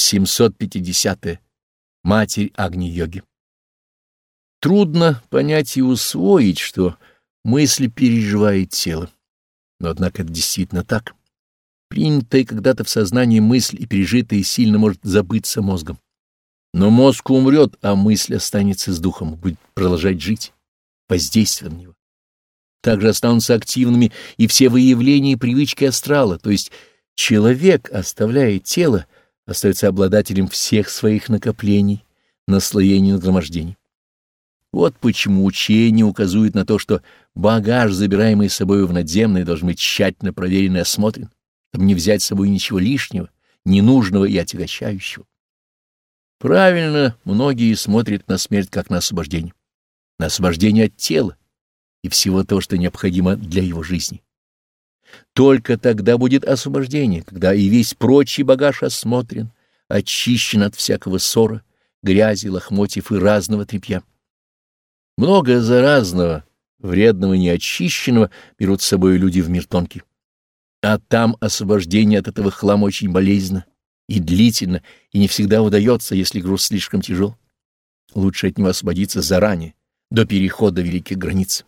750. -е. Матерь Агни-йоги. Трудно понять и усвоить, что мысль переживает тело. Но однако это действительно так. Принятая когда-то в сознании мысль и пережитая сильно может забыться мозгом. Но мозг умрет, а мысль останется с духом, будет продолжать жить, воздействие на него. Также останутся активными и все выявления и привычки астрала, то есть человек, оставляя тело, остается обладателем всех своих накоплений, наслоений нагромождений. Вот почему учение указывает на то, что багаж, забираемый с собой в надземное, должен быть тщательно проверен и осмотрен, чтобы не взять с собой ничего лишнего, ненужного и отягощающего. Правильно, многие смотрят на смерть как на освобождение, на освобождение от тела и всего того, что необходимо для его жизни. Только тогда будет освобождение, когда и весь прочий багаж осмотрен, очищен от всякого ссора, грязи, лохмотьев и разного тряпья. Много заразного, вредного и неочищенного берут с собой люди в мир тонкий. А там освобождение от этого хлама очень болезненно и длительно, и не всегда удается, если груз слишком тяжел. Лучше от него освободиться заранее, до перехода великих границ.